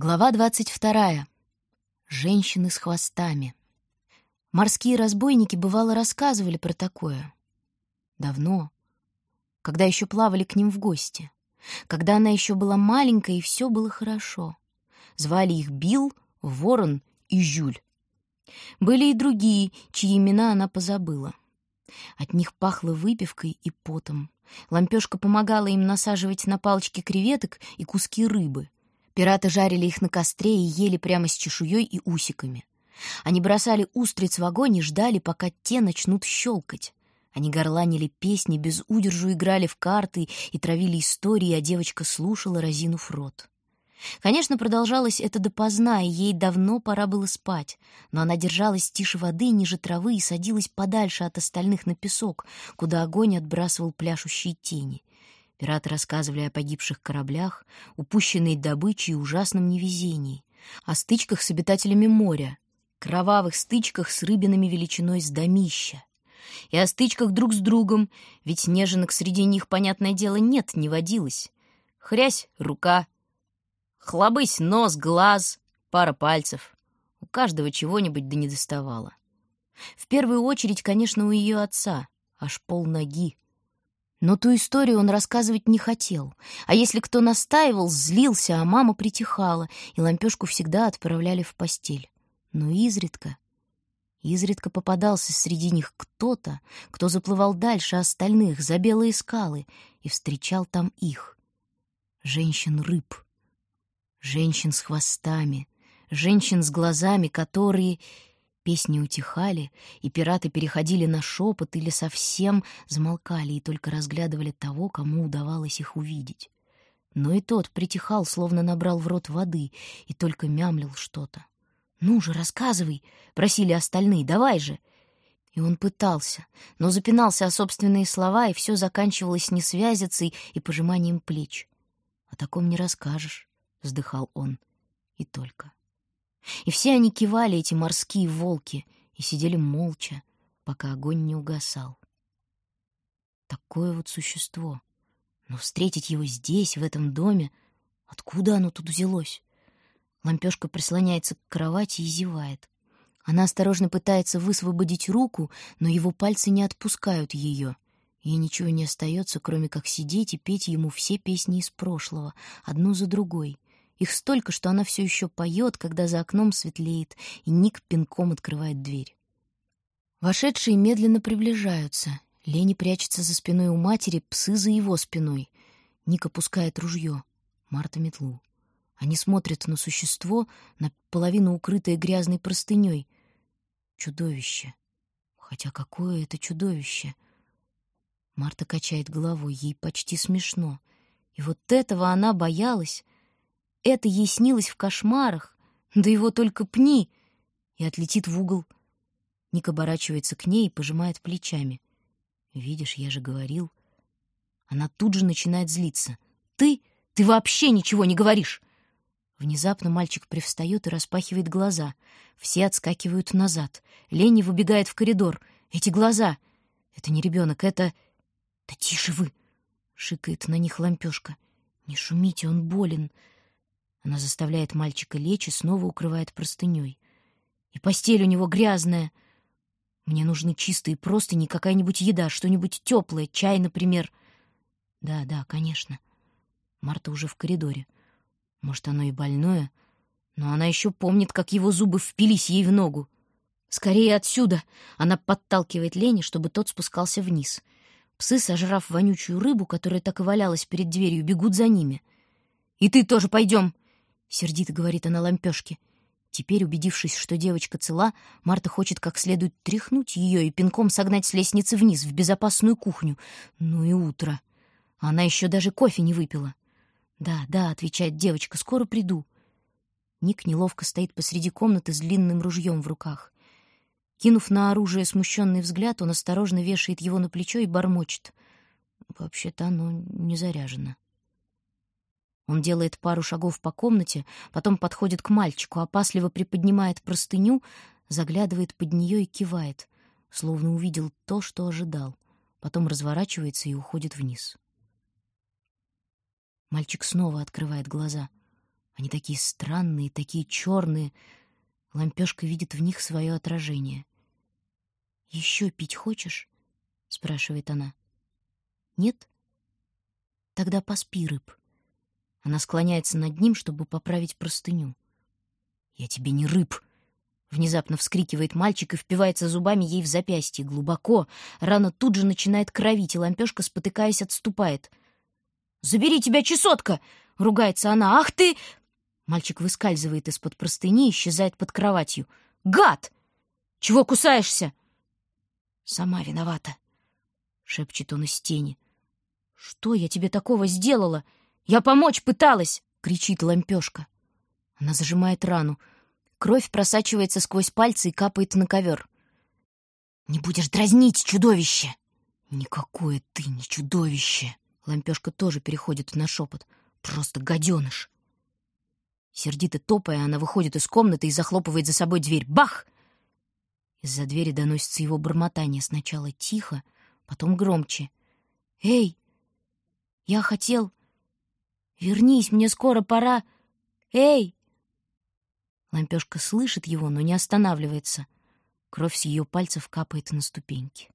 Глава двадцать вторая. Женщины с хвостами. Морские разбойники бывало рассказывали про такое. Давно, когда еще плавали к ним в гости, когда она еще была маленькая и все было хорошо. Звали их Билл, Ворон и Жюль. Были и другие, чьи имена она позабыла. От них пахло выпивкой и потом. Лампешка помогала им насаживать на палочки креветок и куски рыбы — Пираты жарили их на костре и ели прямо с чешуей и усиками. Они бросали устриц в огонь и ждали, пока те начнут щелкать. Они горланили песни, без удержу играли в карты и травили истории, а девочка слушала, разинув рот. Конечно, продолжалось это допоздна, и ей давно пора было спать, но она держалась тише воды, ниже травы и садилась подальше от остальных на песок, куда огонь отбрасывал пляшущие тени. Пираты рассказывали о погибших кораблях, упущенной добыче и ужасном невезении, о стычках с обитателями моря, кровавых стычках с рыбинами величиной с домища, и о стычках друг с другом, ведь неженок среди них, понятное дело, нет, не водилось. Хрясь — рука, хлобысь — нос, глаз, пара пальцев. У каждого чего-нибудь да не доставало. В первую очередь, конечно, у ее отца, аж пол ноги. Но ту историю он рассказывать не хотел. А если кто настаивал, злился, а мама притихала, и лампешку всегда отправляли в постель. Но изредка, изредка попадался среди них кто-то, кто заплывал дальше остальных, за белые скалы, и встречал там их. Женщин-рыб, женщин с хвостами, женщин с глазами, которые Песни утихали, и пираты переходили на шепот или совсем замолкали и только разглядывали того, кому удавалось их увидеть. Но и тот притихал, словно набрал в рот воды, и только мямлил что-то. «Ну же, рассказывай!» — просили остальные. «Давай же!» И он пытался, но запинался о собственные слова, и все заканчивалось несвязицей и пожиманием плеч. «О таком не расскажешь», — вздыхал он. И только. И все они кивали, эти морские волки, и сидели молча, пока огонь не угасал. Такое вот существо. Но встретить его здесь, в этом доме, откуда оно тут взялось? Лампешка прислоняется к кровати и зевает. Она осторожно пытается высвободить руку, но его пальцы не отпускают ее. Ей ничего не остается, кроме как сидеть и петь ему все песни из прошлого, одну за другой — их столько, что она все еще поет, когда за окном светлеет, и Ник пинком открывает дверь. Вошедшие медленно приближаются. Лени прячется за спиной у матери, псы за его спиной. Ник опускает ружье, Марта — метлу. Они смотрят на существо, наполовину укрытое грязной простыней. Чудовище. Хотя какое это чудовище? Марта качает головой, ей почти смешно. И вот этого она боялась — это ей снилось в кошмарах, да его только пни, и отлетит в угол. Ник оборачивается к ней и пожимает плечами. «Видишь, я же говорил». Она тут же начинает злиться. «Ты? Ты вообще ничего не говоришь!» Внезапно мальчик привстает и распахивает глаза. Все отскакивают назад. Лени выбегает в коридор. «Эти глаза! Это не ребенок, это...» «Да тише вы!» — шикает на них лампешка. «Не шумите, он болен!» Она заставляет мальчика лечь и снова укрывает простыней. И постель у него грязная. Мне нужны чистые простыни, какая-нибудь еда, что-нибудь теплое, чай, например. Да, да, конечно. Марта уже в коридоре. Может, оно и больное, но она еще помнит, как его зубы впились ей в ногу. «Скорее отсюда!» Она подталкивает Лени, чтобы тот спускался вниз. Псы, сожрав вонючую рыбу, которая так и валялась перед дверью, бегут за ними. «И ты тоже пойдем!» — сердито говорит она лампешке. Теперь, убедившись, что девочка цела, Марта хочет как следует тряхнуть ее и пинком согнать с лестницы вниз, в безопасную кухню. Ну и утро. Она еще даже кофе не выпила. «Да, да», — отвечает девочка, — «скоро приду». Ник неловко стоит посреди комнаты с длинным ружьем в руках. Кинув на оружие смущенный взгляд, он осторожно вешает его на плечо и бормочет. Вообще-то оно не заряжено. Он делает пару шагов по комнате, потом подходит к мальчику, опасливо приподнимает простыню, заглядывает под нее и кивает, словно увидел то, что ожидал. Потом разворачивается и уходит вниз. Мальчик снова открывает глаза. Они такие странные, такие черные. Лампешка видит в них свое отражение. «Еще пить хочешь?» — спрашивает она. «Нет? Тогда поспи, рыб». Она склоняется над ним, чтобы поправить простыню. «Я тебе не рыб!» Внезапно вскрикивает мальчик и впивается зубами ей в запястье. Глубоко. Рана тут же начинает кровить, и лампешка, спотыкаясь, отступает. «Забери тебя, чесотка!» — ругается она. «Ах ты!» Мальчик выскальзывает из-под простыни и исчезает под кроватью. «Гад! Чего кусаешься?» «Сама виновата», — шепчет он из тени. «Что я тебе такого сделала? Я помочь пыталась!» — кричит лампешка. Она зажимает рану. Кровь просачивается сквозь пальцы и капает на ковер. «Не будешь дразнить, чудовище!» «Никакое ты не чудовище!» Лампешка тоже переходит на шепот. «Просто гаденыш!» Сердито топая, она выходит из комнаты и захлопывает за собой дверь. Бах! Из-за двери доносится его бормотание. Сначала тихо, потом громче. «Эй! Я хотел... Вернись, мне скоро пора... Эй!» Лампешка слышит его, но не останавливается. Кровь с ее пальцев капает на ступеньки.